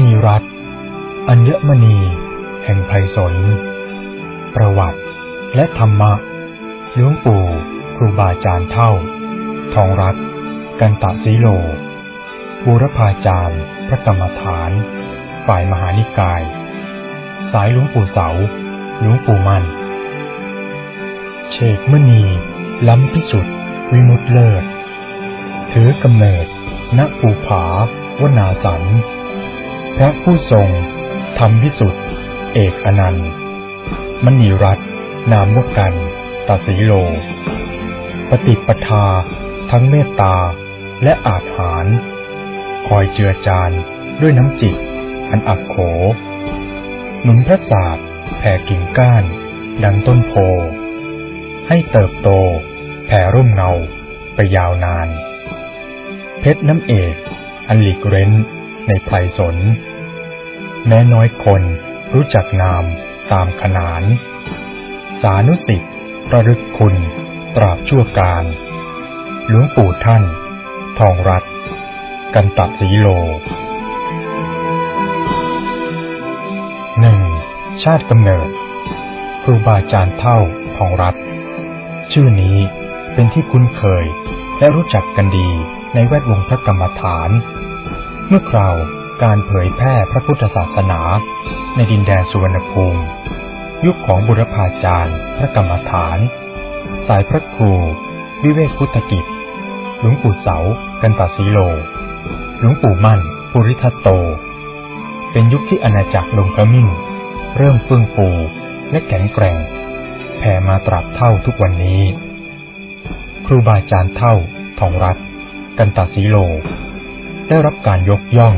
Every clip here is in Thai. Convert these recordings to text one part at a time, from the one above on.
ณีรัตน์อัญมณี แห่งไพศาลประวัติและธรรมะหลวงปู่ครูบาอาจารย์เท่า ทองรัตน์กันตะสีโล บูรพาจารย์พระกรรมฐาน ฝ่ายมหานิกาย สายหลวงปู่เสาหลวงปู่มันเชกมณี ล้ำพิสุทธิ์วิมุตเลิศ ถือกำเนิดณภูผา วนาสัน พระผู้ทรงธรรมวิสุทธิ์เอกอนันต์ มณีรัตน์นามวกันตาสีโล ปฏิปทา ทั้งเมตตาและอาจหาร คอยเจือจานด้วยน้ำจิต อันอักโข หนุนพระศาสตร์แผ่กิ่งก้าน ดังต้นโพ ให้เติบโต แผ่ร่มเงาไปยาวนาน เพชรน้ำเอก อันหลีกเร้นในไพรสน แม้น้อยคนรู้จักนามตามขนาน สานุสิทธิ์ระลึกคุณ ตราบชั่วการหลวงปู่ท่าน ทองรัตน์กันตะสีโลหนึ่งชาติกำเนิด ครูบาอาจารย์เท่าทองรัตน์ชื่อนี้เป็นที่คุ้นเคยและรู้จักกันดีในแวดวงพระกรรมฐาน เมื่อคราว การเผยแพร่พระพุทธศาสนา ในดินแดนสุวรรณภูมิ ยุคของบุรพาจารย์ พระกรรมฐาน สายพระครู วิเวกพุทธกิจ หลวงปู่เสา กันตาสีโล หลวงปู่มั่น ปุริทัตโต เป็นยุคที่อาณาจักรลงขมิ้นเริ่มเฟื่องฟูและแข็งแกร่ง แผ่มาตราบเท่าทุกวันนี้ ครูบาอาจารย์เท่าทองรัตกันตาสีโล ได้รับการยกย่อง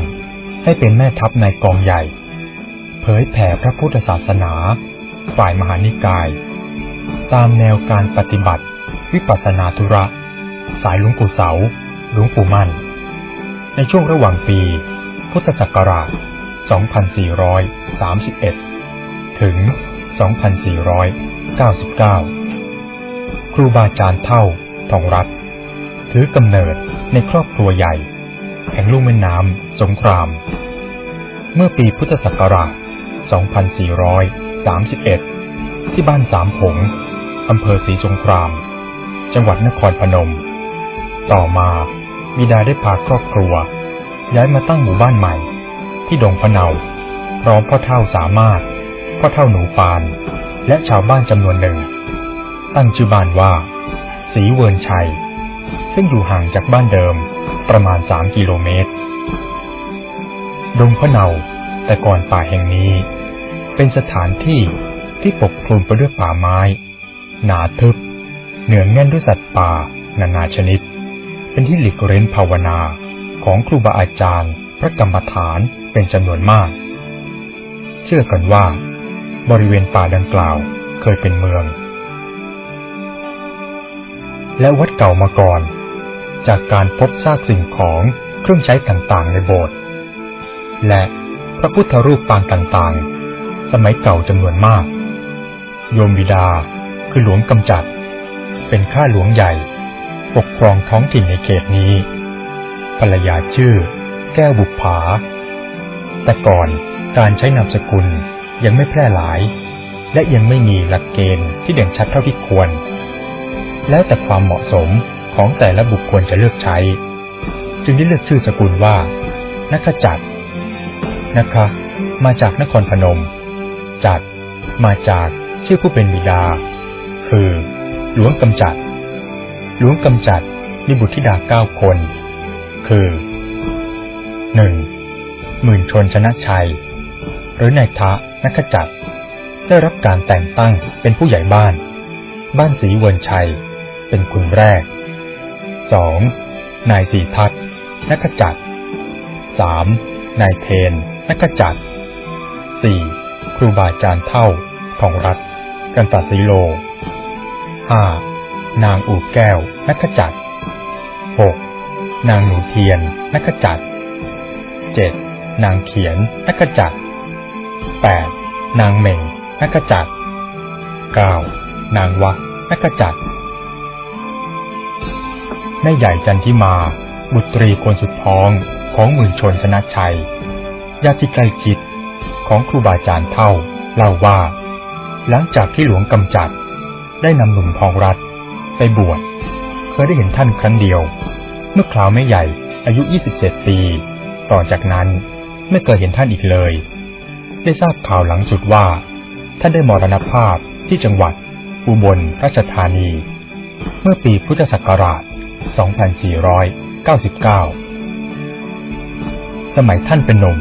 ให้เป็นแม่ทัพในกองใหญ่ เผยแผ่พระพุทธศาสนา ฝ่ายมหานิกาย ตามแนวการปฏิบัติ วิปัสสนาธุระ สายหลวงปู่เสาหลวงปู่มั่น ในช่วงระหว่างปี พุทธศักราช 2431 ถึง 2499 ครูบาอาจารย์เท่าทองรัตถือกำเนิดในครอบครัวใหญ่ แห่งลุ่มแม่น้ำสงคราม เมื่อปีพุทธศักราช 2431 ที่บ้านสามผงอำเภอศรีสงคราม จังหวัดนครพนม ต่อมาบิดาได้พาครอบครัว ย้ายมาตั้งหมู่บ้านใหม่ ที่ดงพะเนาพร้อมพ่อเท่าสามารถ พ่อเท่าหนูปาน และชาวบ้านจำนวนหนึ่ง ตั้งชื่อบ้านว่าศรีเวินชัย ซึ่งอยู่ห่างจากบ้านเดิม ประมาณสามกิโลเมตร ดงพะเนาแต่ก่อนป่าแห่งนี้ เป็นสถานที่ที่ปกคลุมไปด้วยป่าไม้ หนาทึบ เหนือแน่นด้วยสัตว์ป่า นานาชนิด เป็นที่หลีกเร้นภาวนาของครูบาอาจารย์ พระกรรมฐานเป็นจำนวนมาก เชื่อกันว่า บริเวณป่าดังกล่าวเคยเป็นเมือง และวัดเก่ามาก่อน จากการพบซากสิ่งของเครื่องใช้ต่างๆ ในโบสถ์และพระพุทธรูปปางต่างๆ สมัยเก่าจำนวนมาก โยมบิดาคือหลวงกำจัด เป็นข้าหลวงใหญ่ ปกครองท้องถิ่นในเขตนี้ภรรยาชื่อ แก้วบุปผา แต่ก่อนการใช้นามสกุลยังไม่แพร่หลาย และยังไม่มีหลักเกณฑ์ที่เด่นชัดเท่าที่ควร แล้วแต่ความเหมาะสม ของแต่ละบุคคลจะเลือกใช้ จึงได้เลือกชื่อสกุลว่า นักจัดนะคะ มาจากนครพนม จัด มาจากชื่อผู้เป็นบิดา คือ หลวงกำจัด หลวงกำจัดมีบุตรธิดาเก้าคน คือหนึ่งหมื่นชนชนะชัย หรือนายทะนักจัดได้รับการแต่งตั้งเป็นผู้ใหญ่บ้าน บ้านศรีเวินชัย เป็นคนแรก สองนายสีทัศนักจัดสามนายเทนนักจัดสี่ครูบาอาจารย์เท่าทองรัตน์กันตสีโลห้านางอูแก้วนักจัดหกนางหนูเทียนนักจัดเจ็ดนางเขียนนักจัดแปดนางเหม่งนักจัดเก้านางวะนักจัด แม่ใหญ่จันทิมา บุตรีคนสุดท้องของหมื่นชนชนะชัยญาติใกล้ชิดของครูบาอาจารย์เท่าเล่าว่า หลังจากที่หลวงกำจัด ได้นำหนุ่มทองรัตไปบวชเคยได้เห็นท่านครั้งเดียว เมื่อคราวแม่ใหญ่อายุ 27 ปี ต่อจากนั้นไม่เคยเห็นท่านอีกเลย ได้ทราบข่าวหลังสุดว่า ท่านได้มรณภาพที่จังหวัดอุบลราชธานี เมื่อปีพุทธศักราช 2499 สมัยท่านเป็นหนุ่ม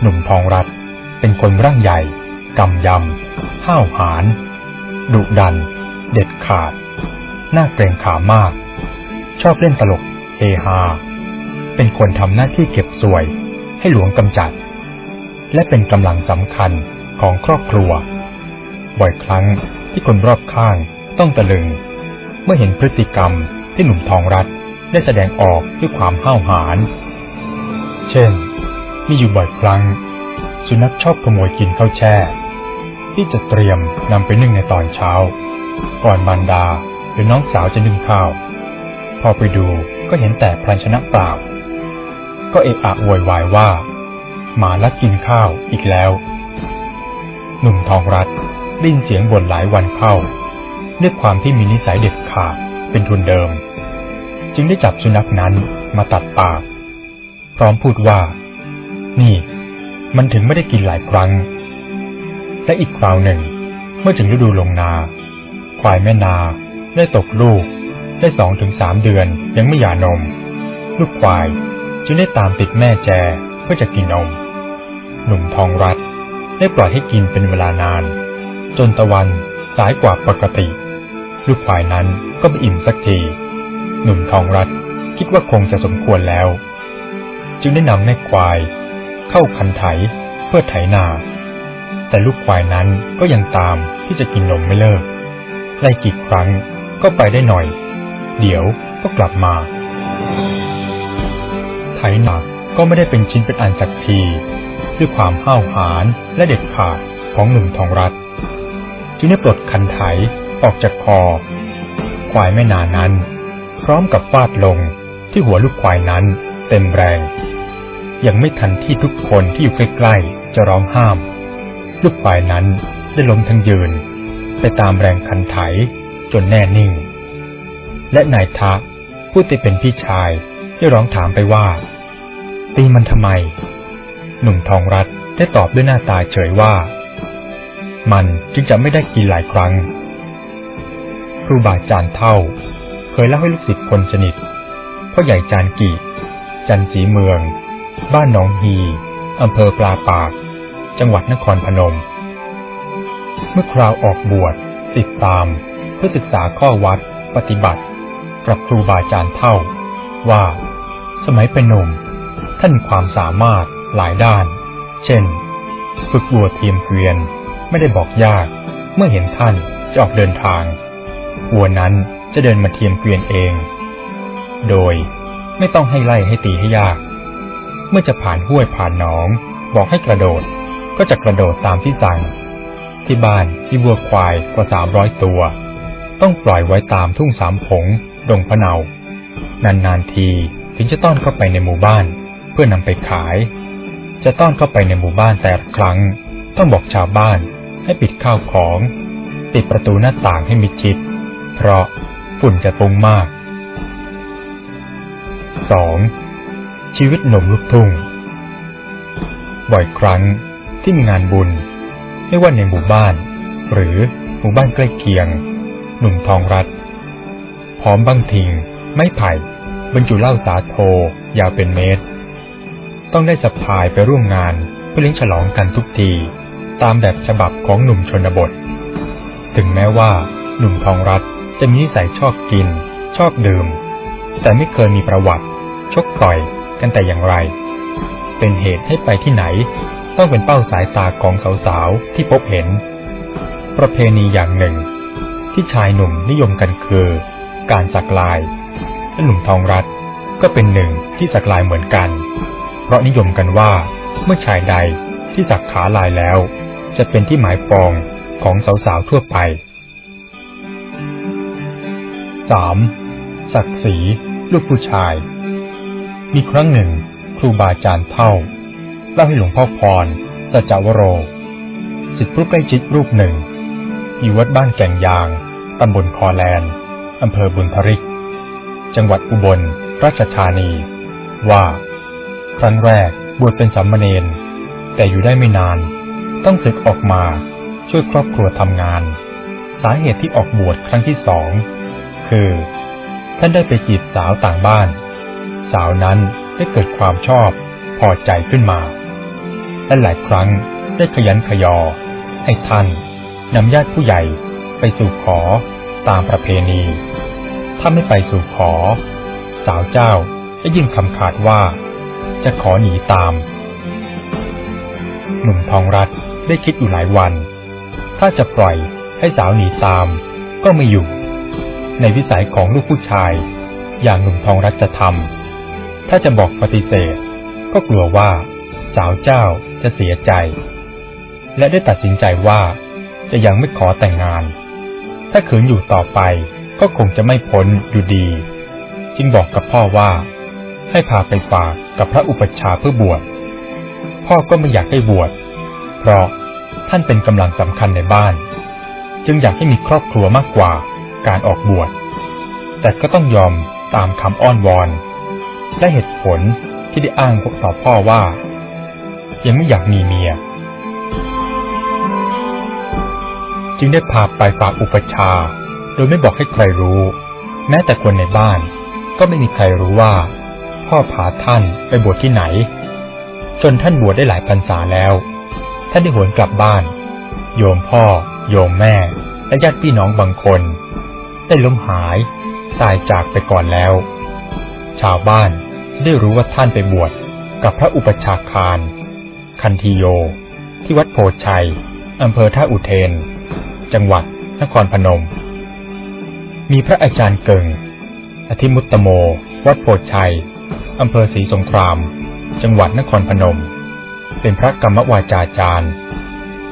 หนุ่มทองรัตเป็นคนร่างใหญ่กำยำห้าวหาญดุดัน เด็ดขาด น่าเกรงขามาก ชอบเล่นตลกเฮฮา เป็นคนทำหน้าที่เก็บสวยให้หลวงกำจัด และเป็นกำลังสำคัญของครอบครัว บ่อยครั้งที่คนรอบข้างต้องตะลึง เมื่อเห็นพฤติกรรม ที่หนุ่มทองรัตได้แสดงออกด้วยความห้าวหาญ เช่น มีอยู่บ่อยครั้ง สุนัขชอบขโมยกินข้าวแช่ ที่จะเตรียมนำไปนึ่งในตอนเช้า ก่อนมารดาหรือน้องสาวจะนึ่งข้าว พอไปดูก็เห็นแต่พลันชนะเปล่า ก็เอะอะโวยวายว่า หมาลักกินข้าวอีกแล้ว หนุ่มทองรัตได้นเสียงบ่นหลายวันเข้าด้วยความที่มีนิสัยเด็ดขาดเป็นทุนเดิม จึงได้จับสุนัขนั้นมาตัดปาก พร้อมพูดว่า นี่ มันถึงไม่ได้กินหลายครั้ง และอีกคราวหนึ่ง เมื่อถึงฤดูลงนา ควายแม่นาได้ตกลูก ได้สองถึงสามเดือนยังไม่หย่านม ลูกควายจึงได้ตามติดแม่แจเพื่อจะกินนมหนุ่มทองรัตได้ปล่อยให้กินเป็นเวลานาน จนตะวันสายกว่าปกติ ลูกควายนั้นก็ไม่อิ่มสักที หนุ่มทองรัตคิดว่าคงจะสมควรแล้ว จึงได้นำแม่ควาย เข้าคันไถเพื่อไถนา แต่ลูกควายนั้นก็ยังตามที่จะกินนมไม่เลิก ไล่กี่ครั้งก็ไปได้หน่อย เดี๋ยวก็กลับมา ไถนาก็ไม่ได้เป็นชิ้นเป็นอันสักทีด้วยความห้าวหาญและเด็ดขาดของหนุ่มทองรัตจึงได้ปลดคันไถออกจากคอ ควายแม่นานั้น ร้อมกับฟาดลงที่หัวลูกควายนั้นเต็มแรง ยังไม่ทันที่ทุกคนที่อยู่ใกล้ๆจะร้องห้าม ลูกควายนั้นได้ล้มทั้งยืน ไปตามแรงคันไถจนแน่นิ่ง และนายทะผู้ที่เป็นพี่ชายได้ร้องถามไปว่า ตีมันทำไม หนุ่มทองรัตได้ตอบด้วยหน้าตาเฉยว่า มันจึงจะไม่ได้กินหลายครั้ง ครูบาจารย์เท่า ยเล่าให้ลูกศิษย์คนสนิทพ่อใหญ่จานกีจันสีเมือง บ้านหนองฮีอำเภอปลาปาก จังหวัดนครพนม เมื่อคราวออกบวชติดตามเพื่อศึกษาข้อวัดปฏิบัติ กับครูบาอาจารย์เท่า ว่า สมัยเป็นหนุ่ม ท่านความสามารถหลายด้าน เช่น ฝึกบัวเทียมเกวียน ไม่ได้บอกยาก เมื่อเห็นท่านจะออกเดินทางวัวนั้น จะเดินมาเทียมเกวียนเอง โดยไม่ต้องให้ไล่ให้ตีให้ยาก เมื่อจะผ่านห้วยผ่านหนอง บอกให้กระโดดก็จะกระโดดตามที่สั่ง ที่บ้านที่วัวควายกว่าสามร้อยตัว ต้องปล่อยไว้ตามทุ่งสามผง ดงพะเนา นานๆทีถึงจะต้อนเข้าไปในหมู่บ้าน เพื่อนำไปขาย จะต้อนเข้าไปในหมู่บ้านแต่ละครั้ง ต้องบอกชาวบ้านให้ปิดข้าวของ ติดประตูหน้าต่างให้มิดชิด เพราะ ฝุ่นจะปงมาก 2. ชีวิตหนุ่มลูกทุ่ง บ่อยครั้งที่มีงานบุญ ไม่ว่าในหมู่บ้าน หรือหมู่บ้านใกล้เคียง หนุ่มทองรัตพร้อมบางทิง ไม้ไผ่ บรรจุเหล้าสาโทยาวเป็นเมตร ต้องได้สะพายไปร่วมงานเพื่อเลี้ยงฉลองกันทุกที ตามแบบฉบับของหนุ่มชนบท ถึงแม้ว่าหนุ่มทองรัต จะมีนิสัยชอบกิน ชอบดื่ม แต่ไม่เคยมีประวัติ ชกต่อยกันแต่อย่างไร เป็นเหตุให้ไปที่ไหน ต้องเป็นเป้าสายตาของสาวๆ ที่พบเห็น ประเพณีอย่างหนึ่ง ที่ชายหนุ่มนิยมกันคือ การสักลาย และหนุ่มทองรัตก็เป็นหนึ่งที่สักลายเหมือนกัน เพราะนิยมกันว่าเมื่อชายใดที่สักขาลายแล้ว จะเป็นที่หมายปองของสาวๆทั่วไป 3. ศักดิ์ศรีลูกผู้ชาย มีครั้งหนึ่ง ครูบาอาจารย์เท่าเล่าให้หลวงพ่อพรสัจวโรสิทธิผู้ใกล้ชิดรูปหนึ่ง อยู่วัดบ้านแก่งยาง ตำบลคอแลนอำเภอบุญทริก จังหวัดอุบลราชธานี ว่า ครั้งแรกบวชเป็นสามเณรแต่อยู่ได้ไม่นาน ต้องศึกออกมาช่วยครอบครัวทำงาน สาเหตุที่ออกบวชครั้งที่สอง คือ ท่านได้ไปจีบสาวต่างบ้าน สาวนั้นได้เกิดความชอบพอใจขึ้นมา และหลายครั้งได้ขยันขยอ ให้ท่านนำญาติผู้ใหญ่ไปสู่ขอตามประเพณี ถ้าไม่ไปสู่ขอ สาวเจ้าได้ยิ่งคำขาดว่า จะขอหนีตาม หนุ่มทองรัฐได้คิดอยู่หลายวัน ถ้าจะปล่อยให้สาวหนีตามก็ไม่อยู่ ในวิสัยของลูกผู้ชาย อย่างหนุ่มทองรัฐจะทำถ้าจะบอกปฏิเสธ ก็กลัวว่าสาวเจ้าจะเสียใจ และได้ตัดสินใจว่าจะยังไม่ขอแต่งงาน ถ้าขืนอยู่ต่อไปก็คงจะไม่พ้นอยู่ดี จึงบอกกับพ่อว่า ให้พาไปฝากกับพระอุปชฌาย์เพื่อบวช พ่อก็ไม่อยากให้บวช เพราะท่านเป็นกำลังสำคัญในบ้าน จึงอยากให้มีครอบครัวมากกว่า การออกบวช แต่ก็ต้องยอมตามคำอ้อนวอน และเหตุผลที่ได้อ้างต่อพ่อว่า ยังไม่อยากมีเมีย จึงได้พาไปฝากอุปชา โดยไม่บอกให้ใครรู้ แม้แต่คนในบ้านก็ไม่มีใครรู้ว่า พ่อพาท่านไปบวชที่ไหน จนท่านบวชได้หลายพรรษาแล้ว ท่านได้หวนกลับบ้าน โยมพ่อ โยมแม่ และญาติพี่น้องบางคน ได้ล้มหาย ตายจากไปก่อนแล้ว ชาวบ้านจะได้รู้ว่าท่านไปบวชกับพระอุปชาคารคันธีโย ที่วัดโพชัยอำเภอท่าอุเทน จังหวัดนครพนม มีพระอาจารย์เกิง อธิมุตตโม วัดโพชัยอำเภอศรีสงคราม จังหวัดนครพนม เป็นพระกรรมวาจาจารย์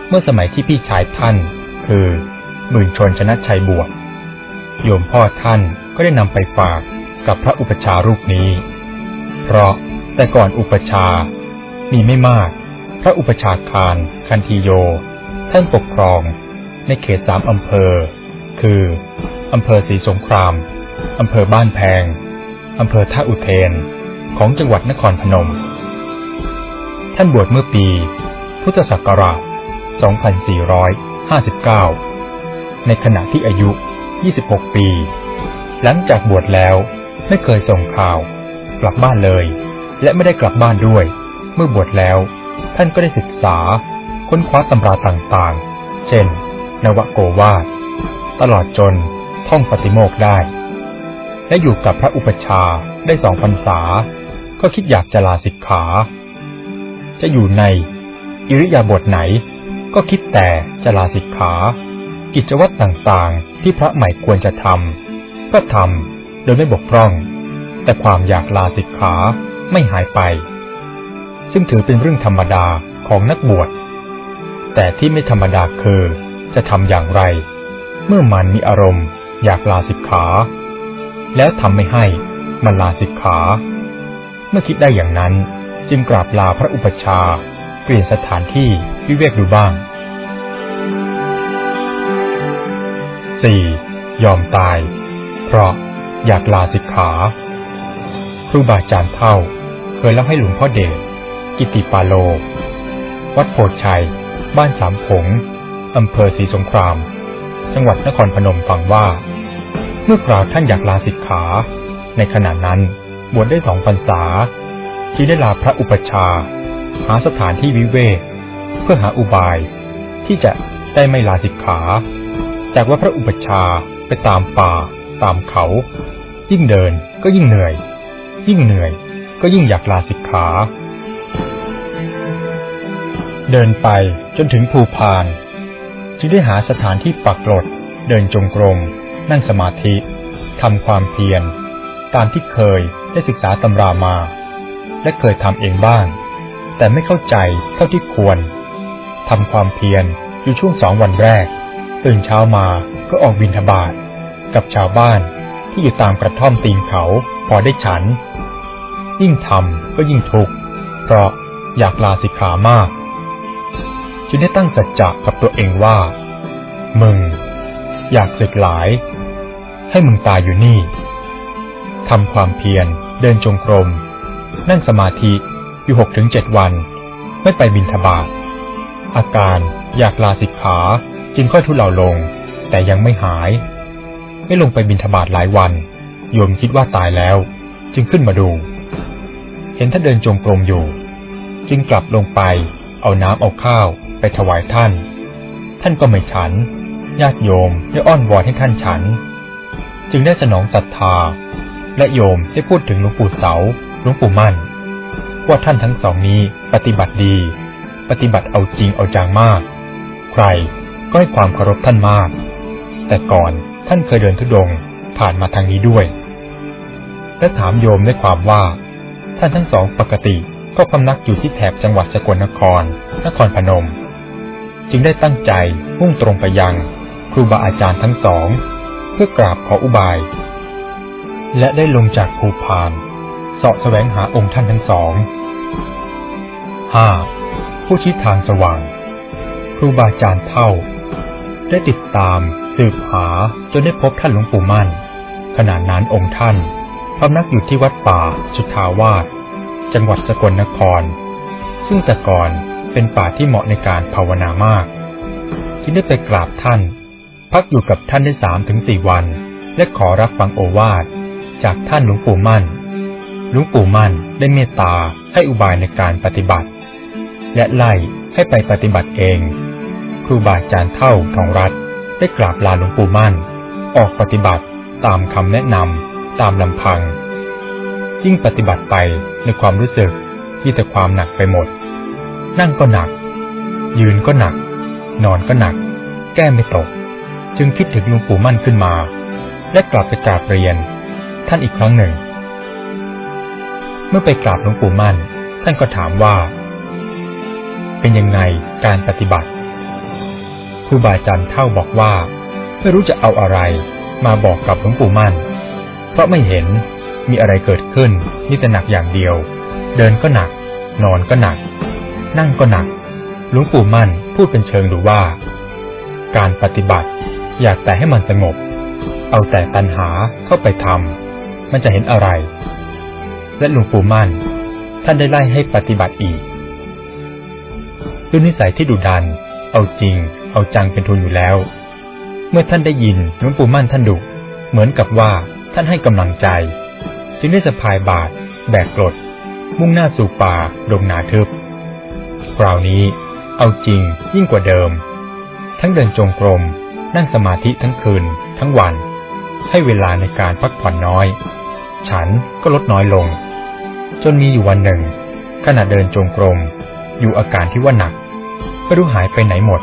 เมื่อสมัยที่พี่ชายท่าน คือ หมื่นชนชนะชัยบวช โยมพ่อท่านก็ได้นำไปฝากกับพระอุปชารูปนี้ เพราะแต่ก่อนอุปชา มีไม่มาก พระอุปชาคารคันธีโย ท่านปกครองในเขตสามอำเภอ คืออำเภอศรีสงคราม อำเภอบ้านแพง อำเภอท่าอุเทน ของจังหวัดนครพนม ท่านบวชเมื่อปี พุทธศักราช 2459 ในขณะที่อายุ 26 ปี หลังจากบวชแล้วไม่เคยส่งข่าว กลับบ้านเลย และไม่ได้กลับบ้านด้วย เมื่อบวชแล้ว ท่านก็ได้ศึกษา ค้นคว้าตำราต่างๆ เช่น นวโกวาทตลอดจนท่องปฏิโมกได้ และอยู่กับพระอุปชาได้สองพรรษา ก็คิดอยากจะลาสิกขา จะอยู่ใน อิริยาบถไหน ก็คิดแต่จะลาสิกขา กิจวัตรต่างๆ ที่พระใหม่ควรจะทำก็ทำโดยไม่บกพร่อง แต่ความอยากลาสิกขาไม่หายไป ซึ่งถือเป็นเรื่องธรรมดาของนักบวช แต่ที่ไม่ธรรมดาคือจะทำอย่างไร เมื่อมันมีอารมณ์ อยากลาสิกขา แล้วทำไม่ให้มันลาสิกขา เมื่อคิดได้อย่างนั้นจึงกราบลาพระอุปชาเปลี่ยนสถานที่วิเวกดูบ้าง 4. ยอมตาย เพราะอยากลาสิกขา ครูบาอาจารย์เท่า เคยเล่าให้หลวงพ่อเดชกิติปาโล วัดโพชัย บ้านสามผงอำเภอศรีสงคราม จังหวัดนครพนมฟังว่า เมื่อกล่าวท่านอยากลาสิกขา ในขณะนั้นบวชได้สองพรรษาจึงได้ลาพระอุปชา หาสถานที่วิเวก เพื่อหาอุบาย ที่จะได้ไม่ลาสิกขา จากว่าพระอุปชฌาย์ไปตามป่า ตามเขา ยิ่งเดินก็ยิ่งเหนื่อย ยิ่งเหนื่อย ก็ยิ่งอยากลาสิกขา เดินไปจนถึงภูพาน จึงได้หาสถานที่ปักกลด เดินจงกรม นั่งสมาธิทำความเพียรตามที่เคยได้ศึกษาตำรามา และเคยทำเองบ้าง แต่ไม่เข้าใจเท่าที่ควรทำความเพียรอยู่ช่วงสองวันแรก ตื่นเช้ามาก็ออกบินทบาทกับชาวบ้านที่อยู่ตามกระท่อมตีนเขาพอได้ฉัน ยิ่งทำก็ยิ่งทุกข์เพราะอยากลาสิกขามากจึงได้ตั้งสัจจะกับตัวเองว่า มึง อยากศึกหลาย ให้มึงตายอยู่นี่ทำความเพียรเดินจงกรม นั่งสมาธิอยู่หกถึงเจ็ดวัน ไม่ไปบินทบาทอาการอยากลาสิกขา จึงค่อยทุเลาลง แต่ยังไม่หาย ไม่ลงไปบินทบาทหลายวัน โยมคิดว่าตายแล้ว จึงขึ้นมาดู เห็นท่านเดินจงกรมอยู่ จึงกลับลงไป เอาน้ำเอาข้าวไปถวายท่าน ท่านก็ไม่ฉัน ญาติโยมได้อ้อนวอนให้ท่านฉัน จึงได้สนองศรัทธา และโยมได้พูดถึงหลวงปู่เสาหลวงปู่มั่น ว่าท่านทั้งสองนี้ปฏิบัติดี ปฏิบัติเอาจริงเอาจังมาก ใคร ก็ให้ความเคารพท่านมาก แต่ก่อนท่านเคยเดินทุดงผ่านมาทางนี้ด้วย และถามโยมด้วยความว่า ท่านทั้งสองปกติก็พำนักอยู่ที่แถบจังหวัดสกลนคร นครพนม จึงได้ตั้งใจมุ่งตรงไปยังครูบาอาจารย์ทั้งสอง เพื่อกราบขออุบาย และได้ลงจากภูพานเสาะแสวงหาองค์ท่านทั้งสองห้าผู้ชี้ทางสว่าง ครูบาอาจารย์เท่า ได้ติดตาม สืบหาจนได้พบท่านหลวงปู่มั่น ขณะนั้นองค์ท่านพำนักอยู่ที่วัดป่าสุทาวาสจังหวัดสกลนคร ซึ่งแต่ก่อนเป็นป่าที่เหมาะในการภาวนามากจึงได้ไปกราบท่าน พักอยู่กับท่านได้สามถึงสี่วัน และขอรับฟังโอวาทจากท่านหลวงปู่มั่นหลวงปู่มั่นได้เมตตาให้อุบายในการปฏิบัติ และไล่ให้ไปปฏิบัติเอง ครูบาอาจารย์เท่าทองรัฐได้กราบลาหลวงปู่มั่น ออกปฏิบัติตามคำแนะนำตามลำพัง ยิ่งปฏิบัติไปในความรู้สึกมีแต่ความหนักไปหมด นั่งก็หนัก ยืนก็หนัก นอนก็หนัก แก้ไม่ตก จึงคิดถึงหลวงปู่มั่นขึ้นมา และกลับไปกราบเรียน ท่านอีกครั้งหนึ่ง เมื่อไปกราบหลวงปู่มั่น ท่านก็ถามว่า เป็นยังไงการปฏิบัติ ครูบาอาจารย์เท่าบอกว่า ไม่รู้จะเอาอะไรมาบอกกับหลวงปู่มั่น เพราะไม่เห็นมีอะไรเกิดขึ้นมีแต่หนักอย่างเดียว เดินก็หนัก นอนก็หนัก นั่งก็หนักหลวงปู่มั่นพูดเป็นเชิงดูว่า การปฏิบัติ อยากแต่ให้มันสงบ เอาแต่ตัณหาเข้าไปทำมันจะเห็นอะไร และหลวงปู่มั่น ท่านได้ไล่ให้ปฏิบัติอีกด้วยนิสัยที่ดุดัน เอาจริง เอาจังเป็นทุนอยู่แล้ว เมื่อท่านได้ยินหลวงปู่มั่นท่านดุเหมือนกับว่าท่านให้กำลังใจ จึงได้สะพายบาท แบกกรด มุ่งหน้าสู่ป่าดงนาทึบ คราวนี้เอาจริงยิ่งกว่าเดิม ทั้งเดินจงกรม นั่งสมาธิทั้งคืน ทั้งวัน ให้เวลาในการพักผ่อนน้อย ฉันก็ลดน้อยลง จนมีอยู่วันหนึ่ง ขณะเดินจงกรม อยู่อาการที่ว่าหนัก ไม่รู้หายไปไหนหมด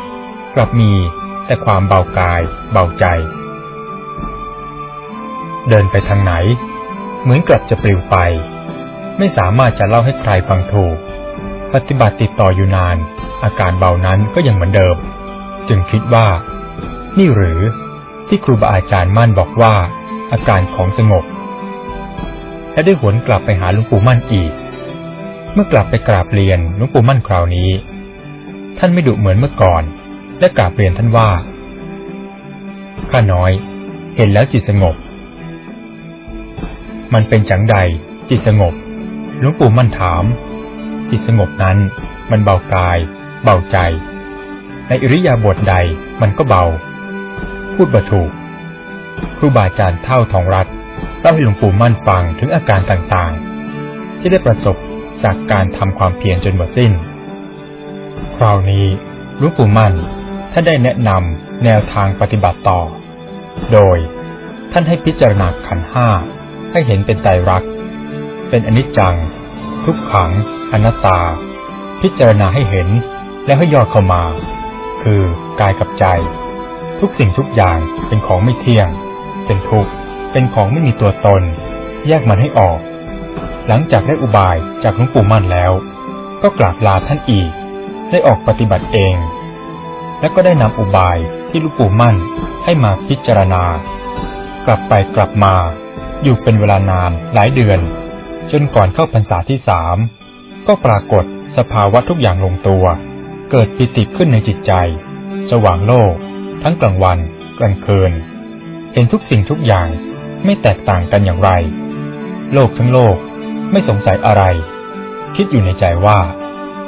กลับมีแต่ความเบากาย เบาใจ เดินไปทางไหน เหมือนกลับจะปลิวไป ไม่สามารถจะเล่าให้ใครฟังถูก ปฏิบัติติดต่ออยู่นาน อาการเบานั้นก็ยังเหมือนเดิม จึงคิดว่า นี่หรือที่ครูบาอาจารย์มั่นบอกว่า อาการของสงบ และได้หวนกลับไปหาหลวงปู่มั่นอีก เมื่อกลับไปกราบเรียนหลวงปู่มั่นคราวนี้ ท่านไม่ดุเหมือนเมื่อก่อน และกราบเรียนท่านว่า ข้าน้อย เห็นแล้วจิตสงบ มันเป็นจังใด จิตสงบหลวงปู่มั่นถาม จิตสงบนั้น มันเบากาย เบาใจ ในอิริยาบถใดมันก็เบา พูดบถูกครูบาอาจารย์เท่าทองรัฐเล่าให้หลวงปู่มั่นฟังถึงอาการต่างๆ ที่ได้ประสบจากการทำความเพียรจนหมดสิ้น คราวนี้หลวงปู่มั่น ท่านได้แนะนำแนวทางปฏิบัติต่อ โดยท่านให้พิจารณาขันห้าให้เห็นเป็นไตรักษ์เป็นอนิจจัง ทุกขัง อนัตตา พิจารณาให้เห็นแล้วให้ย่อเข้ามา คือกายกับใจ ทุกสิ่งทุกอย่างเป็นของไม่เที่ยง เป็นทุกข์ เป็นของไม่มีตัวตน แยกมันให้ออก หลังจากได้อุบายจากหลวงปู่มั่นแล้ว ก็กราบลาท่านอีก ได้ออกปฏิบัติเอง และก็ได้นำอุบายที่ลวงปู่มั่นให้มาพิจารณา กลับไปกลับมา อยู่เป็นเวลานานหลายเดือน จนก่อนเข้าพรรษาที่สามก็ปรากฏสภาวะทุกอย่างลงตัว เกิดปิติขึ้นในจิตใจ สว่างโลก ทั้งกลางวันกลางคืน เห็นทุกสิ่งทุกอย่างไม่แตกต่างกันอย่างไร โลกทั้งโลกไม่สงสัยอะไร คิดอยู่ในใจว่า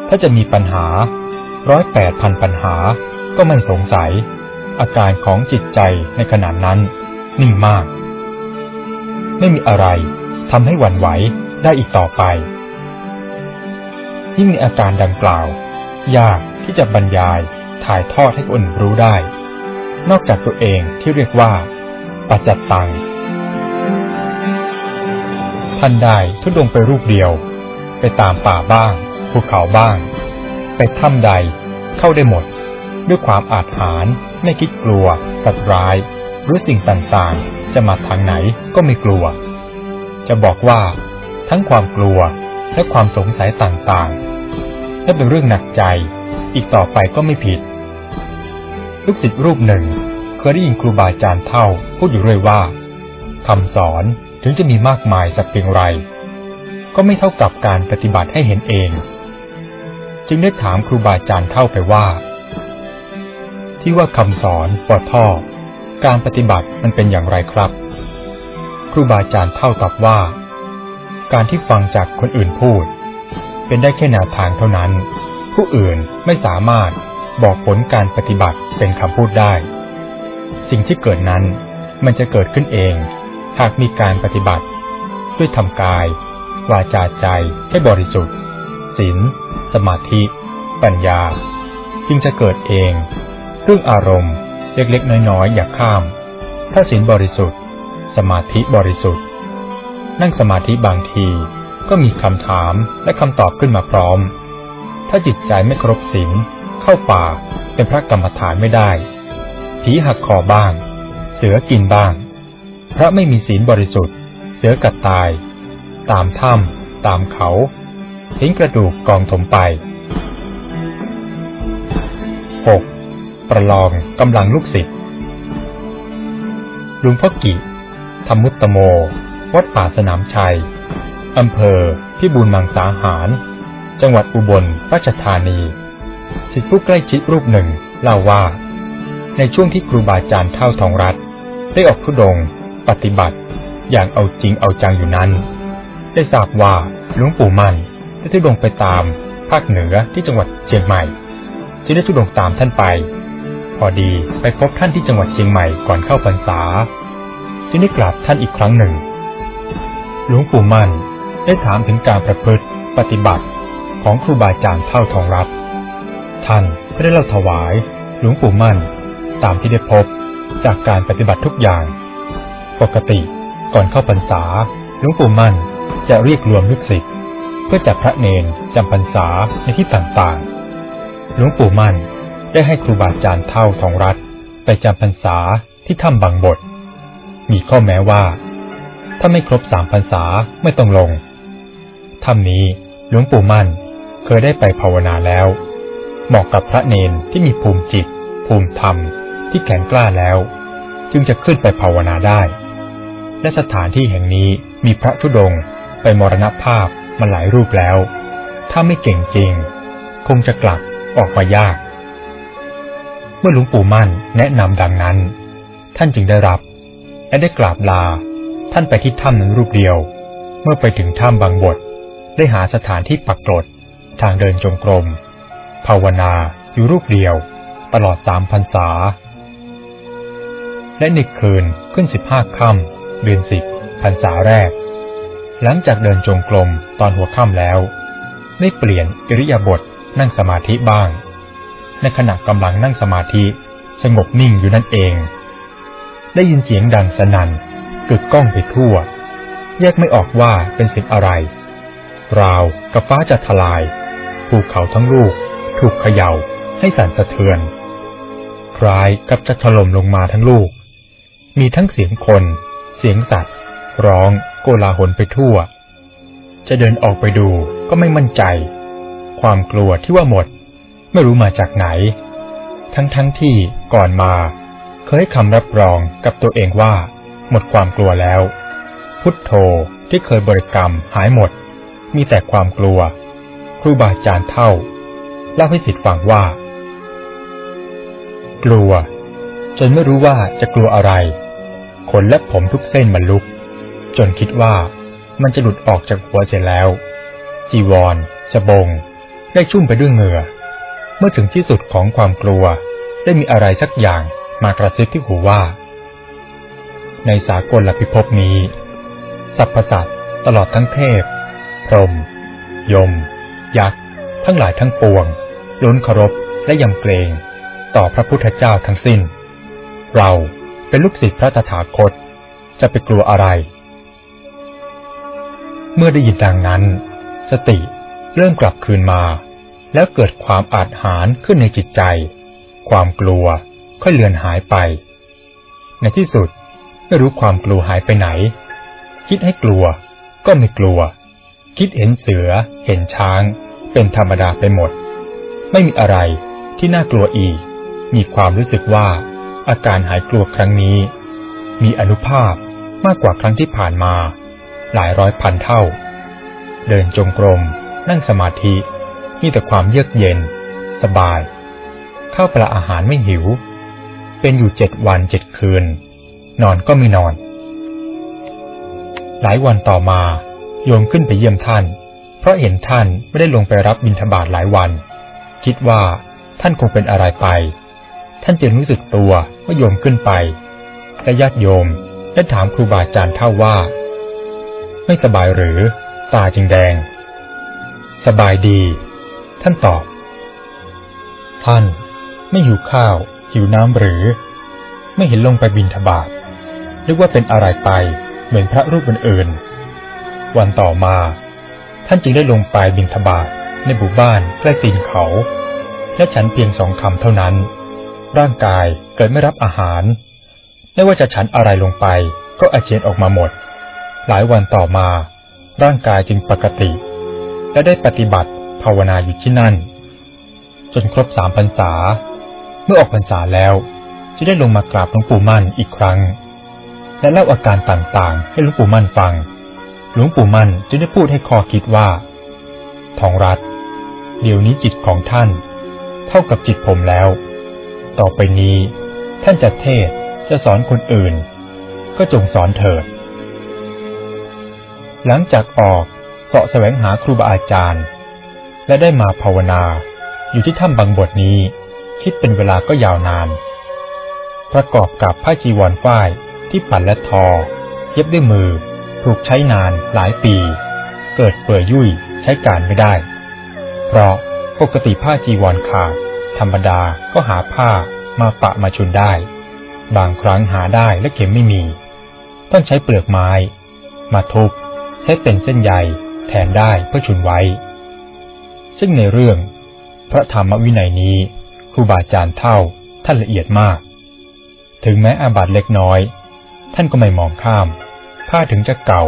ถ้าจะมีปัญหาร้อยแปดพันปัญหา ก็ไม่สงสัย อาการของจิตใจในขณะนั้น นิ่งมาก ไม่มีอะไรทำให้หวั่นไหวได้อีกต่อไป ยิ่งมีอาการดังกล่าว ยากที่จะบรรยายถ่ายทอดให้คนรู้ได้ นอกจากตัวเองที่เรียกว่า ปัจจัตตัง ท่านได้ทุดงไปรูปเดียว ไปตามป่าบ้าง ภูเขาบ้าง ไปถ้ำใดเข้าได้หมด ด้วยความอาจหารไม่คิดกลัวสัตว์ร้าย หรือสิ่งต่างๆ จะมาทางไหนก็ไม่กลัว จะบอกว่า ทั้งความกลัวและความสงสัยต่างๆและเป็นเรื่องหนักใจ อีกต่อไปก็ไม่ผิด ลูกศิษย์รูปหนึ่ง เคยได้ยินครูบาอาจารย์เท่า พูดอยู่เรื่อยว่าคำสอนถึงจะมีมากมายสักเพียงไร ก็ไม่เท่ากับการปฏิบัติให้เห็นเอง จึงได้ถามครูบาอาจารย์เท่าไปว่า ที่ว่าคำสอนปอท่อ การปฏิบัติมันเป็นอย่างไรครับ ครูบาอาจารย์เท่าตอบว่า การที่ฟังจากคนอื่นพูด เป็นได้แค่แนวทางเท่านั้น ผู้อื่นไม่สามารถบอกผลการปฏิบัติเป็นคำพูดได้ สิ่งที่เกิดนั้นมันจะเกิดขึ้นเอง หากมีการปฏิบัติ ด้วยทำกาย วาจาใจให้บริสุทธิ์ศีลสมาธิ ปัญญา จึงจะเกิดเอง เรื่องอารมณ์เล็กๆ น้อยๆ อย่าข้าม ถ้าศีลบริสุทธิ์ สมาธิบริสุทธิ์ นั่งสมาธิบางทีก็มีคำถามและคำตอบขึ้นมาพร้อม ถ้าจิตใจไม่ครบศีลเข้าป่าเป็นพระกรรมฐานไม่ได้ ผีหักคอบ้าง เสือกินบ้าง พระไม่มีศีลบริสุทธิ์ เสือกัดตาย ตามถ้ำตามเขา ทิ้งกระดูกกองถมไป 6. ประลองกำลังลูกศิษย์หลวงพ่อกิธรรมุตตโม วัดป่าสนามชัย อำเภอพิบูลมังสาหาร จังหวัดอุบลราชธานีศิษย์ผู้ใกล้ชิดรูปหนึ่งเล่าว่า ในช่วงที่ครูบาอาจารย์เท่าทองรัฐได้ออกทุดง ปฏิบัติอย่างเอาจริงเอาจังอยู่นั้น ได้ทราบว่าหลวงปู่มั่นได้ทุดงไปตามภาคเหนือที่จังหวัดเชียงใหม่จึงได้ทุดงตามท่านไป พอดีไปพบท่านที่จังหวัดเชียงใหม่ก่อนเข้าพรรษา จึงได้กราบท่านอีกครั้งหนึ่ง หลวงปู่มั่นได้ถามถึงการประพฤติปฏิบัติของครูบาอาจารย์เท่าทองรับ ท่านก็ได้เล่าถวายหลวงปู่มั่นตามที่ได้พบจากการปฏิบัติทุกอย่าง ปกติก่อนเข้าพรรษาหลวงปู่มั่นจะเรียกรวมลูกศิษย์เพื่อจัดพระเนนจำพรรษาในที่ต่างๆ หลวงปู่มั่น ได้ให้ครูบาอาจารย์เท่าทองรัฐไปจำพรรษาที่ถ้ำบางบท มีข้อแม้ว่า ถ้าไม่ครบสามพรรษาไม่ต้องลง ถ้ำนี้หลวงปู่มั่นเคยได้ไปภาวนาแล้ว เหมาะกับพระเนนที่มีภูมิจิต ภูมิธรรมที่แข็งกล้าแล้ว จึงจะขึ้นไปภาวนาได้ และสถานที่แห่งนี้มีพระธุดงไปมรณภาพมาหลายรูปแล้ว ถ้าไม่เก่งจริง คงจะกลับออกมายาก มื่อหลวงปู่มั่นแนะนำดังนั้น ท่านจึงได้รับ และได้กราบลา ท่านไปที่ถ้ำนั้นรูปเดียว เมื่อไปถึงถ้ำบางบท ได้หาสถานที่ปักกรด ทางเดินจงกรม ภาวนาอยู่รูปเดียว ตลอดสามพรรษา และในคืนขึ้นสิบห้าค่ำเดือนสิบพรรษาแรก หลังจากเดินจงกรมตอนหัวค่ำแล้ว ได้เปลี่ยนอิริยาบถนั่งสมาธิบ้าง ในขณะกำลังนั่งสมาธิ สงบนิ่งอยู่นั่นเอง ได้ยินเสียงดังสนั่นกึกก้องไปทั่ว แยกไม่ออกว่าเป็นสิ่งอะไร ราวกับฟ้าจะทลาย ภูเขาทั้งลูกถูกเขย่าให้สั่นสะเทือน คล้ายกับจะถล่มลงมาทั้งลูก มีทั้งเสียงคน เสียงสัตว์ ร้องโกลาหลไปทั่ว จะเดินออกไปดูก็ไม่มั่นใจ ความกลัวที่ว่าหมด ไม่รู้มาจากไหน ทั้งทั้งที่ก่อนมา เคยคำรับรองกับตัวเองว่า หมดความกลัวแล้ว พุทโธที่เคยบริกรรมหายหมด มีแต่ความกลัว ครูบาอาจารย์เท่าเล่าให้สิทธิ์ฟังว่า กลัว จนไม่รู้ว่าจะกลัวอะไร ขนและผมทุกเส้นมันลุก จนคิดว่ามันจะหลุดออกจากหัวเสร็จแล้ว จีวรสบง ได้ชุ่มไปด้วยเหงื่อ เมื่อถึงที่สุดของความกลัว ได้มีอะไรสักอย่างมากระซิบที่หูว่า ในสากลลพิภพนี้ สรรพสัตว์ตลอดทั้งเทพ พรหมยม ยักษ์ ทั้งหลายทั้งปวง ล้นเคารพและยำเกรงต่อพระพุทธเจ้าทั้งสิ้น เราเป็นลูกศิษย์พระตถาคต จะไปกลัวอะไร เมื่อได้ยินดังนั้น สติเริ่มกลับคืนมา แล้วเกิดความอาจหารขึ้นในจิตใจ ความกลัวค่อยเลือนหายไป ในที่สุดไม่รู้ความกลัวหายไปไหน คิดให้กลัวก็ไม่กลัว คิดเห็นเสือ เห็นช้าง เป็นธรรมดาไปหมด ไม่มีอะไรที่น่ากลัวอีก มีความรู้สึกว่า อาการหายกลัวครั้งนี้ มีอนุภาพมากกว่าครั้งที่ผ่านมา หลายร้อยพันเท่า เดินจงกรม นั่งสมาธิ มีแต่ความเยือกเย็น สบาย ข้าวปลาอาหารไม่หิว เป็นอยู่เจ็ดวันเจ็ดคืน นอนก็ไม่นอน หลายวันต่อมา โยมขึ้นไปเยี่ยมท่าน เพราะเห็นท่านไม่ได้ลงไปรับบิณฑบาตหลายวัน คิดว่าท่านคงเป็นอะไรไป ท่านจึงรู้สึกตัวว่าโยมขึ้นไปและญาติโยมได้ถามครูบาอาจารย์เท่าว่า ไม่สบายหรือ ตาจึงแดง สบายดี ท่านตอบ ท่านไม่หิวข้าว หิวน้ำหรือ ไม่เห็นลงไปบินทบาทนึกว่าเป็นอะไรไปเหมือนพระรูปอื่นๆวันต่อมา ท่านจึงได้ลงไปบินทบาทในหมู่บ้านใกล้ตีนเขา และฉันเพียงสองคำเท่านั้น ร่างกายเกิดไม่รับอาหาร ไม่ว่าจะฉันอะไรลงไปก็อาเจียนออกมาหมด หลายวันต่อมา ร่างกายจึงปกติ และได้ปฏิบัติ ภาวนาอยู่ที่นั่น จนครบสามพรรษา เมื่อออกพรรษาแล้วจะได้ลงมากราบหลวงปู่มั่นอีกครั้ง และเล่าอาการต่างๆ ให้หลวงปู่มั่นฟัง หลวงปู่มั่นจึงได้พูดให้คอคิดว่า ทองรัตเดี๋ยวนี้จิตของท่าน เท่ากับจิตผมแล้ว ต่อไปนี้ ท่านจะเทศจะสอนคนอื่น ก็จงสอนเถิด หลังจากออกเสาะแสวงหาครูบาอาจารย์ และได้มาภาวนา อยู่ที่ถ้ำบางบทนี้ คิดเป็นเวลาก็ยาวนาน ประกอบกับผ้าจีวรฝ้ายที่ปั่นและทอ เย็บด้วยมือ ถูกใช้นานหลายปี เกิดเปื่อยยุ่ยใช้การไม่ได้ เพราะปกติผ้าจีวรขาด ธรรมดาก็หาผ้ามาปะมาชุนได้ บางครั้งหาได้และเข็มไม่มี ต้องใช้เปลือกไม้ มาทุบใช้เป็นเส้นใยแทนได้เพื่อชุนไว้ ซึ่งในเรื่อง พระธรรมวินัยนี้ครูบาอาจารย์เท่าท่านละเอียดมาก ถึงแม้อาบัตเล็กน้อย ท่านก็ไม่มองข้าม ผ้าถึงจะเก่า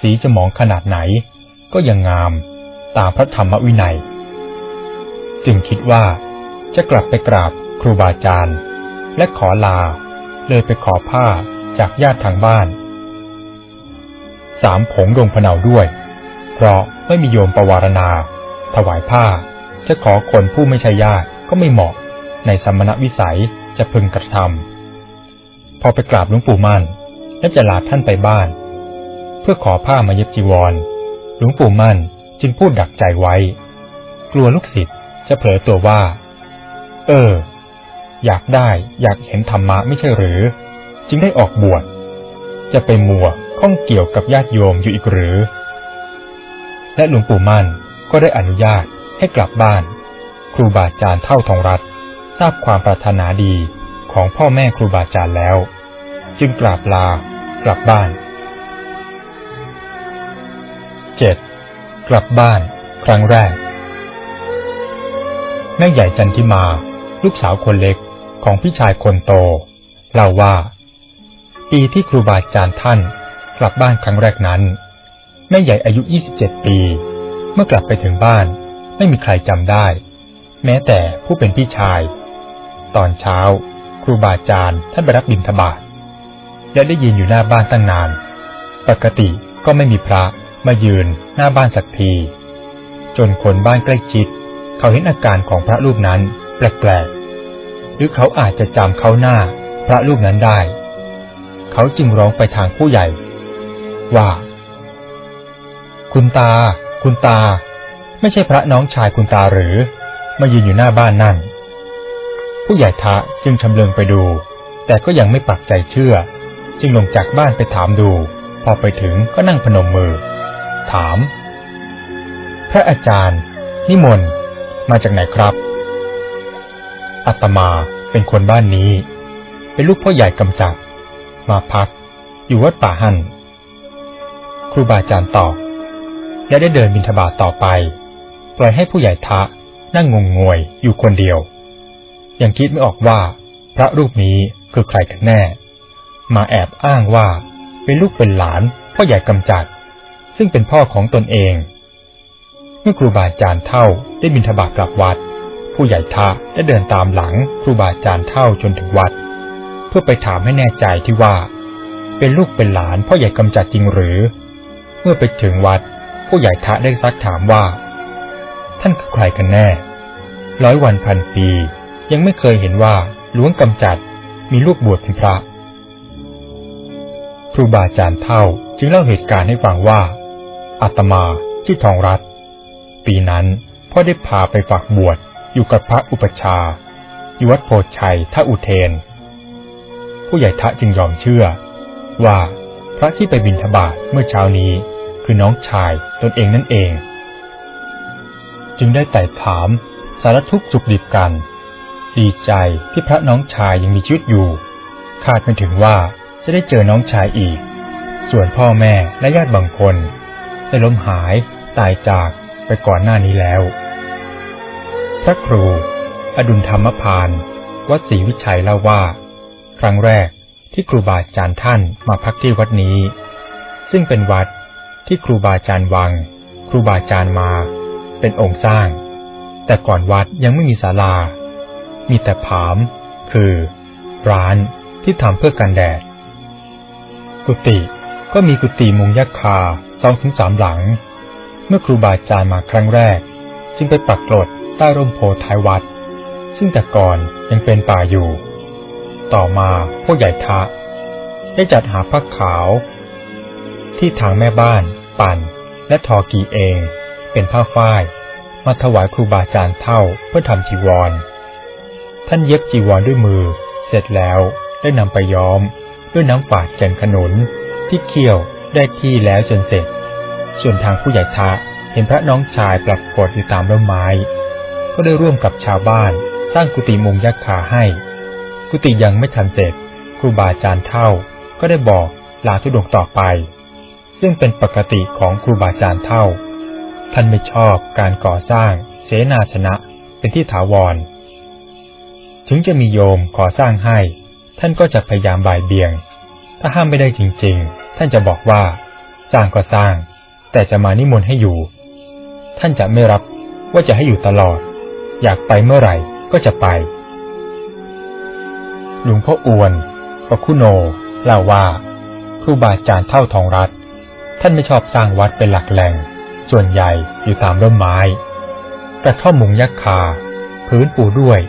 สีจะมองขนาดไหน ก็ยังงามตามพระธรรมวินัย จึงคิดว่าจะกลับไปกราบครูบาอาจารย์ และขอลาเลยไปขอผ้าจากญาติทางบ้าน สามผงดงพเนาวด้วย เพราะไม่มีโยมประวารณา ถวายผ้า จะขอคนผู้ไม่ใช่ญาติก็ไม่เหมาะ ในสมณวิสัยจะพึงกระทำพอไปกราบหลวงปู่มั่น และจะลาท่านไปบ้าน เพื่อขอผ้ามาเย็บจีวร หลวงปู่มั่นจึงพูดดักใจไว้ กลัวลูกศิษย์จะเผลอตัวว่า เออ อยากได้อยากเห็นธรรมะไม่ใช่หรือ จึงได้ออกบวชจะไปมัวข้องเกี่ยวกับญาติโยมอยู่อีกหรือ และหลวงปู่มั่น ก็ได้อนุญาตให้กลับบ้าน ครูบาอาจารย์เท่าทองรัตทราบความปรารถนาดีของพ่อแม่ครูบาอาจารย์แล้ว จึงกราบลากลับบ้าน 7. กลับบ้านครั้งแรก แม่ใหญ่จันทิมา ลูกสาวคนเล็กของพี่ชายคนโตเล่าว่า ปีที่ครูบาอาจารย์ท่านกลับบ้านครั้งแรกนั้น แม่ใหญ่อายุ 27 ปี เมื่อกลับไปถึงบ้าน ไม่มีใครจำได้ แม้แต่ผู้เป็นพี่ชาย ตอนเช้า ครูบาอาจารย์ท่านไปรับบิณฑบาตและได้ยินอยู่หน้าบ้านตั้งนาน ปกติก็ไม่มีพระมายืนหน้าบ้านสักที จนคนบ้านใกล้ชิด เขาเห็นอาการของพระรูปนั้น แปลกๆ หรือเขาอาจจะจำเขาหน้าพระรูปนั้นได้ เขาจึงร้องไปทางผู้ใหญ่ ว่า คุณตา คุณตา ไม่ใช่พระน้องชายคุณตาหรือ มายืนอยู่หน้าบ้านนั่น ผู้ใหญ่ทะจึงชำเลืองไปดู แต่ก็ยังไม่ปักใจเชื่อ จึงลงจากบ้านไปถามดู พอไปถึงก็นั่งพนมมือ ถาม พระอาจารย์ นิมนต์มาจากไหนครับ อัตมาเป็นคนบ้านนี้ เป็นลูกพ่อใหญ่กำจัด มาพัก อยู่วัดป่าหันครูบาอาจารย์ตอบ และได้เดินบินทบาทต่อไป ปล่อยให้ผู้ใหญ่ทะนั่งงงงวยอยู่คนเดียว ยังคิดไม่ออกว่า พระรูปนี้คือใครกันแน่ มาแอบอ้างว่าเป็นลูกเป็นหลานพ่อใหญ่กำจัด ซึ่งเป็นพ่อของตนเอง เมื่อครูบาอาจารย์เท่าได้บินทบาทกลับวัด ผู้ใหญ่ทะได้เดินตามหลังครูบาอาจารย์เท่าจนถึงวัด เพื่อไปถามให้แน่ใจที่ว่า เป็นลูกเป็นหลานพ่อใหญ่กำจัดจริงหรือ เมื่อไปถึงวัด ผู้ใหญ่ทะได้ซักถามว่า ท่านคือใครกันแน่ ร้อยวันพันปี ยังไม่เคยเห็นว่าหลวงกำจัดมีลูกบวชเป็นพระ ครูบาอาจารย์เท่าจึงเล่าเหตุการณ์ให้ฟังว่าอาตมาที่ทองรัฐ ปีนั้นพ่อได้พาไปฝากบวชอยู่กับพระอุปชาอยู่วัดโพชัยท่าอุเทน ผู้ใหญ่ทะจึงยอมเชื่อ ว่าพระที่ไปบินทบาทเมื่อเช้านี้ คือน้องชายตนเองนั่นเอง จึงได้ไต่ถามสารทุกข์สุขดิบกัน ดีใจที่พระน้องชายยังมีชีวิตอยู่ คาดไม่ถึงว่าจะได้เจอน้องชายอีก ส่วนพ่อแม่และญาติบางคน ได้ล้มหายตายจากไปก่อนหน้านี้แล้ว พระครู อดุลธรรมพานวัดศรีวิชัยเล่าว่า ครั้งแรกที่ครูบาอาจารย์ท่านมาพักที่วัดนี้ ซึ่งเป็นวัด ที่ครูบาอาจารย์วัง ครูบาอาจารย์มา เป็นองค์สร้าง แต่ก่อนวัดยังไม่มีศาลา มีแต่ผาม คือ ร้านที่ทำเพื่อกันแดด กุฏิก็มีกุฏิมุงยักษ์คาสองถึงสามหลัง เมื่อครูบาอาจารย์มาครั้งแรก จึงไปปักกรดใต้ร่มโพท้ายวัด ซึ่งแต่ก่อนยังเป็นป่าอยู่ ต่อมาพวกใหญ่ทะได้จัดหาผ้าขาว ที่ทางแม่บ้าน ปั่น และทอกีเอง เป็นผ้าฝ้ายมาถวายครูบาอาจารย์เท่าเพื่อทำจีวร ท่านเย็บจีวรด้วยมือ เสร็จแล้วได้นำไปย้อม ด้วยน้ำฝาดแก่นขนุน ที่เคี่ยวได้ที่แล้วจนเสร็จ ส่วนทางผู้ใหญ่ทะเห็นพระน้องชายปรับกดอยู่ตามร่มไม้ ก็ได้ร่วมกับชาวบ้านสร้างกุฏิมุงยักษ์คาให้ กุฏิยังไม่ทันเสร็จ ครูบาอาจารย์เท่าก็ได้บอกลาทุดงต่อไป ซึ่งเป็นปกติของครูบาอาจารย์เท่า ท่านไม่ชอบการก่อสร้างเสนาชนะเป็นที่ถาวร ถึงจะมีโยมก่อสร้างให้ ท่านก็จะพยายามบ่ายเบี่ยง ถ้าห้ามไม่ได้จริง ๆ ท่านจะบอกว่า สร้างก็สร้าง แต่จะมานิมนต์ให้อยู่ ท่านจะไม่รับว่าจะให้อยู่ตลอด อยากไปเมื่อไหร่ก็จะไปหลวงพ่ออวนปคุโนเล่าว่าครูบาอาจารย์เท่าทองรัฐ ท่านไม่ชอบสร้างวัดเป็นหลักแหล่ง ส่วนใหญ่อยู่ตามร่มไม้แต่ท่อมุงยักษ์คา พื้นปูด้วย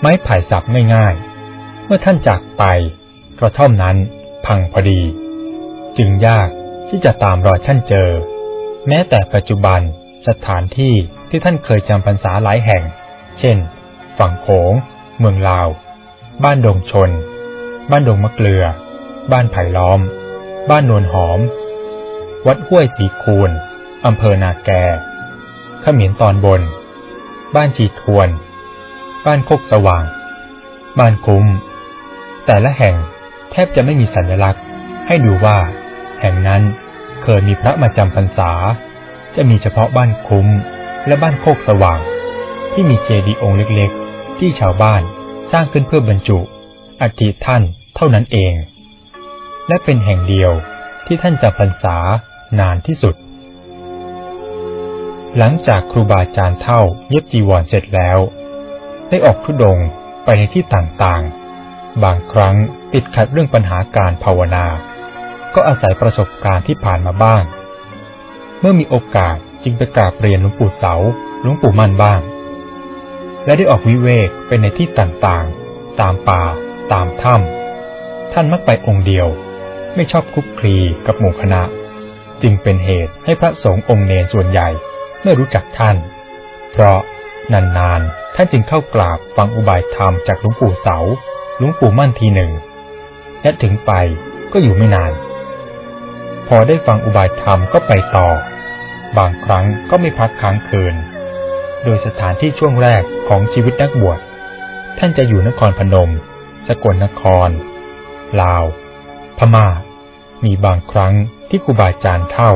ไม้ไผ่สับง่ายๆ เมื่อท่านจากไป กระท่อมนั้นพังพอดี จึงยากที่จะตามรอยท่านเจอ แม้แต่ปัจจุบันสถานที่ที่ท่านเคยจำพรรษาหลายแห่ง เช่น ฝั่งโขง เมืองลาว บ้านดงชน บ้านดงมะเกลือ บ้านไผ่ล้อม บ้านนวลหอม วัดห้วยสีคูนอำเภอนาแกขมิ้นตอนบน บ้านจีทวน บ้านโคกสว่าง บ้านคุ้ม แต่ละแห่งแทบจะไม่มีสัญลักษณ์ ให้ดูว่า แห่งนั้นเคยมีพระมาจำพรรษา จะมีเฉพาะบ้านคุ้มและบ้านโคกสว่าง ที่มีเจดีย์องค์เล็กๆ ที่ชาวบ้านสร้างขึ้นเพื่อบรรจุอัฐิท่านเท่านั้นเอง และเป็นแห่งเดียวที่ท่านจำพรรษา นานที่สุด หลังจากครูบาอาจารย์เท่าเย็บจีวรเสร็จแล้ว ได้ออกทุดงไปในที่ต่างๆ บางครั้งติดขัดเรื่องปัญหาการภาวนา ก็อาศัยประสบการณ์ที่ผ่านมาบ้าง เมื่อมีโอกาสจึงไปกราบเรียนหลวงปู่เสาหลวงปู่มั่นบ้าง และได้ออกวิเวกไปในที่ต่างๆ ตามป่า ตามถ้ำท่านมักไปองค์เดียว ไม่ชอบคุกคลีกับหมู่คณะ จึงเป็นเหตุให้พระสงฆ์องค์เนรส่วนใหญ่ไม่รู้จักท่าน เพราะนานๆท่านจึงเข้ากราบฟังอุบายธรรมจากหลวงปู่เสาหลวงปู่มั่นทีหนึ่ง และถึงไปก็อยู่ไม่นาน พอได้ฟังอุบายธรรมก็ไปต่อ บางครั้งก็ไม่พักค้างคืน โดยสถานที่ช่วงแรกของชีวิตนักบวชท่านจะอยู่นครพนม สกลนคร ลาว พมา่า มีบางครั้งที่ครูบาอาจารย์เท่า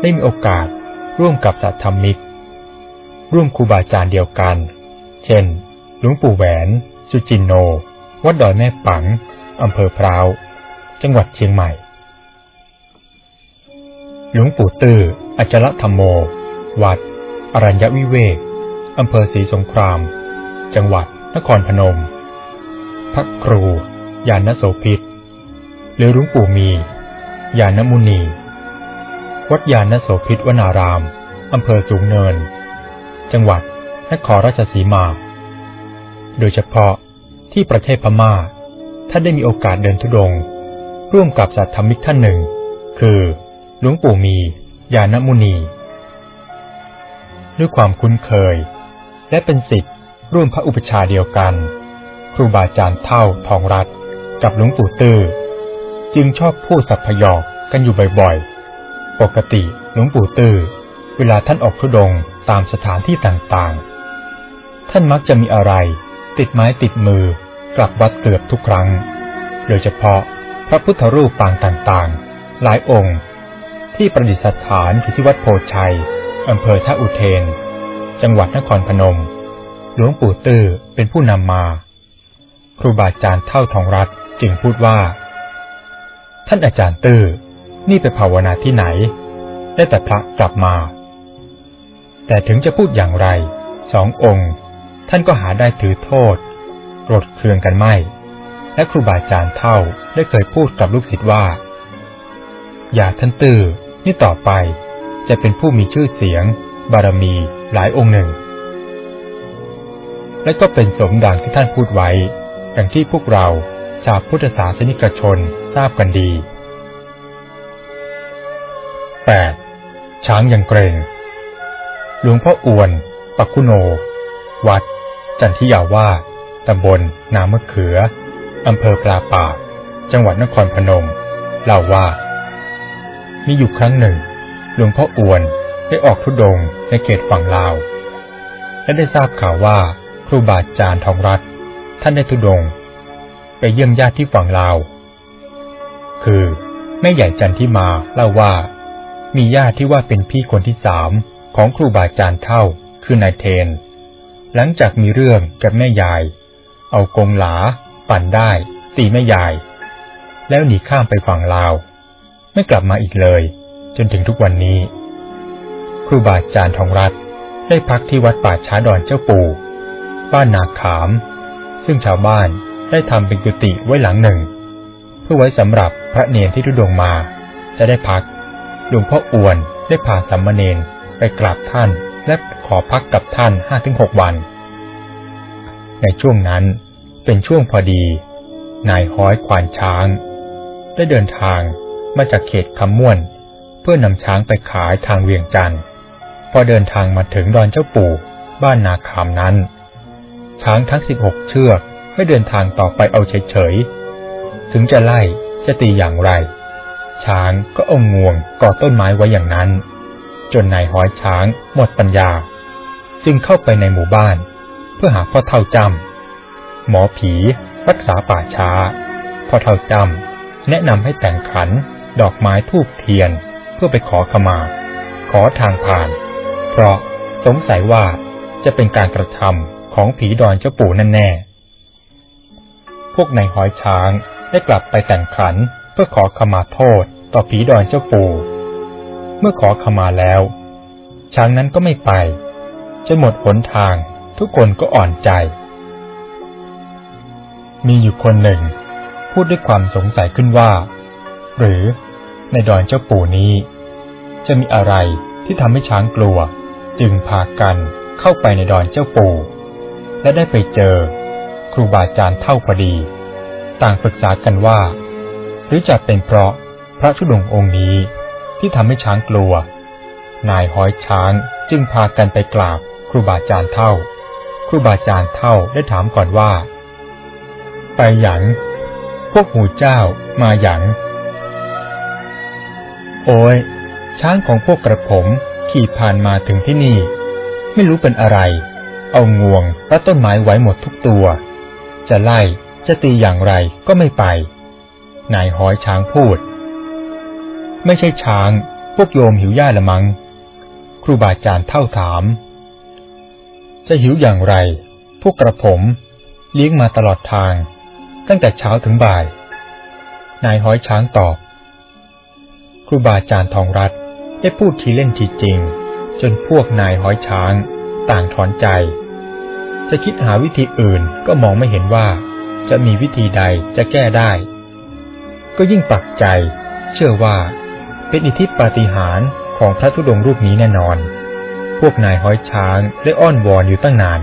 ได้มีโอกาสร่วมกับสัตธรรมิก ร่วมครูบาอาจารย์เดียวกัน เช่น หลวงปู่แหวน สุจินโน วัดดอยแม่ปัง อำเภอพร้าว จังหวัดเชียงใหม่ หลวงปู่ตื้ออัจรธรรมโม วัด อรัญญวิเวก อำเภอศรีสงคราม จังหวัดนครพนม พระครู ยานโสพิตหรือหลวงปู่มี ยานมุนี วัดยานโสพิตวนาราม อำเภอสูงเนิน จังหวัดนครราชสีมา โดยเฉพาะที่ประเทศพมา่า ท่านได้มีโอกาสเดินทุดง ร่วมกับสัตธรรมิกท่านหนึ่ง คือหลวงปู่มียานมุนี ด้วยความคุ้นเคย และเป็นสิทธิ์ร่วมพระอุปชาเดียวกัน ครูบาอาจารย์เท่าทองรัตกับหลวงปู่ตื้อ จึงชอบพูดสัพพยอกกันอยู่บ่อยๆ ปกติหลวงปู่ตื้อเวลาท่านออกทุดงตามสถานที่ต่างๆ ท่านมักจะมีอะไร ติดไม้ติดมือกลับวัดเกือบทุกครั้ง โดยเฉพาะพระพุทธรูปปางต่างๆ หลายองค์ ที่ประดิษฐานอยู่ที่วัดโพชัยอำเภอท่าอุเทน จังหวัดนครพนม หลวงปู่ตื้อเป็นผู้นำมา ครูบาอาจารย์เท่าทองรัตจึงพูดว่า ท่านอาจารย์ตื้อนี่ไปภาวนาที่ไหน ได้แต่พระกลับมา แต่ถึงจะพูดอย่างไร สององค์ ท่านก็หาได้ถือโทษโกรธเคืองกันไม่ และครูบาอาจารย์เท่าได้เคยพูดกับลูกศิษย์ว่า อย่าท่านตื้อนี่ต่อไปจะเป็นผู้มีชื่อเสียง บารมีหลายองค์หนึ่ง และก็เป็นสมดังที่ท่านพูดไว้ดังที่พวกเรา ชาวพุทธศาสนิกชนทราบกันดี 8. ช้างยังเกรงหลวงพ่ออวน ปักคุโน วัด จันทิยาวาตำบลนามะเขือ อำเภอปลาป่า จังหวัดนครพนม เล่าว่า มีอยู่ครั้งหนึ่ง หลวงพ่ออวนได้ออกทุดงในเขตฝั่งลาว และได้ทราบข่าวว่าครูบาอาจารย์ทองรัตท่านได้ทุดง ไปเยี่ยมญาติที่ฝั่งลาว คือแม่ใหญ่จันทิมาเล่าว่า มีญาติที่ว่าเป็นพี่คนที่สามของครูบาอาจารย์เท่าคือนายเทน หลังจากมีเรื่องกับแม่ยาย เอากงหลา ปั่นได้ ตีแม่ยาย แล้วหนีข้ามไปฝั่งลาว ไม่กลับมาอีกเลย จนถึงทุกวันนี้ ครูบาอาจารย์ทองรัตได้พักที่วัดป่าช้าดอนเจ้าปู่ บ้านนาขาม ซึ่งชาวบ้าน ได้ทำเป็นกุฏิไว้หลังหนึ่ง เพื่อไว้สำหรับพระเนรที่ทุดงมา จะได้พักหลวงพ่ออ้วนได้พาสัมมาเนรไปกราบท่านและขอพักกับท่านห้าถึงหกวัน ในช่วงนั้นเป็นช่วงพอดี นายห้อยควานช้าง ได้เดินทางมาจากเขตคำม่วน เพื่อนำช้างไปขายทางเวียงจันทร์พอเดินทางมาถึงดอนเจ้าปู่ บ้านนาขามนั้น ช้างทั้งสิบหกเชือก ไม่เดินทางต่อไปเอาเฉยๆ ถึงจะไล่จะตีอย่างไร ช้างก็เอางวงก่อต้นไม้ไว้อย่างนั้น จนนายห้อยช้างหมดปัญญา จึงเข้าไปในหมู่บ้าน เพื่อหาพ่อเท่าจำหมอผีรักษาป่าช้า พ่อเท่าจำแนะนำให้แต่งขัน ดอกไม้ทูบเทียน เพื่อไปขอขมา ขอทางผ่าน เพราะสงสัยว่าจะเป็นการกระทำของผีดอนเจ้าปู่นั่นแน่ พวกนายหอยช้างได้กลับไปแต่งขันเพื่อขอขมาโทษต่อผีดอนเจ้าปู่ เมื่อขอขมาแล้ว ช้างนั้นก็ไม่ไปจนหมดหนทางทุกคนก็อ่อนใจ มีอยู่คนหนึ่ง พูดด้วยความสงสัยขึ้นว่า หรือในดอนเจ้าปู่นี้ จะมีอะไรที่ที่ทำให้ช้างกลัว จึงพากันเข้าไปในดอนเจ้าปู่ และได้ไปเจอ ครูบาอาจารย์เท่าพอดี ต่างปรึกษากันว่า หรือจะเป็นเพราะพระธุดงค์องค์นี้ที่ทำให้ช้างกลัว นายห้อยช้างจึงพากันไปกราบครูบาอาจารย์เท่า ครูบาอาจารย์เท่าได้ถามก่อนว่า ไปหยัง พวกหมูเจ้ามาหยัง โอ้ย ช้างของพวกกระผมขี่ผ่านมาถึงที่นี่ ไม่รู้เป็นอะไร เอางวงรัดต้นไม้ไว้หมดทุกตัว จะไล่จะตีอย่างไรก็ไม่ไป นายห้อยช้างพูด ไม่ใช่ช้าง พวกโยมหิวหญ้าละมัง้งครูบาอาจารย์เท่าถาม จะหิวอย่างไร พวกกระผม เลี้ยงมาตลอดทาง ตั้งแต่เช้าถึงบ่าย นายห้อยช้างตอบ ครูบาอาจารย์ทองรัตได้พูดทีเล่นทีจริง จนพวกนายห้อยช้าง ต่างถอนใจ จะคิดหาวิธีอื่นก็มองไม่เห็นว่า จะมีวิธีใดจะแก้ได้ ก็ยิ่งปักใจ เชื่อว่า เป็นอิทธิปาฏิหาริย์ของพระธุดงค์รูปนี้แน่นอน พวกนายห้อยช้างได้อ้อนวอนอยู่ตั้งนาน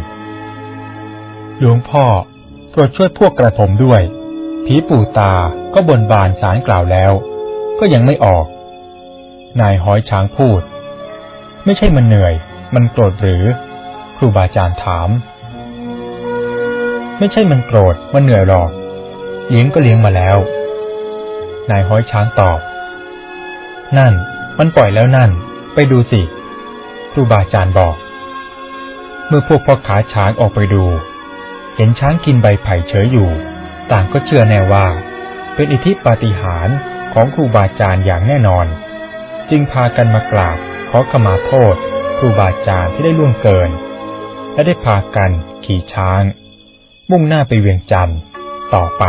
หลวงพ่อโปรดช่วยพวกกระผมด้วย ผีปู่ตาก็บนบานสารกล่าวแล้ว ก็ยังไม่ออก นายห้อยช้างพูด ไม่ใช่มันเหนื่อย มันโกรธหรือ ครูบาอาจารย์ถาม ไม่ใช่มันโกรธมันเหนื่อยหรอกเลี้ยงก็เลี้ยงมาแล้ว นายห้อยช้างตอบ นั่น มันปล่อยแล้วนั่น ไปดูสิครูบาอาจารย์บอก เมื่อพวกพ่อขาช้างออกไปดู เห็นช้างกินใบไผ่เฉยอยู่ ต่างก็เชื่อแน่ว่า เป็นอิทธิปาฏิหาริย์ของครูบาอาจารย์อย่างแน่นอน จึงพากันมากราบขอขมาโทษครูบาอาจารย์ที่ได้ล่วงเกิน และได้พากันขี่ช้าง มุ่งหน้าไปเวียงจันทร์ต่อไป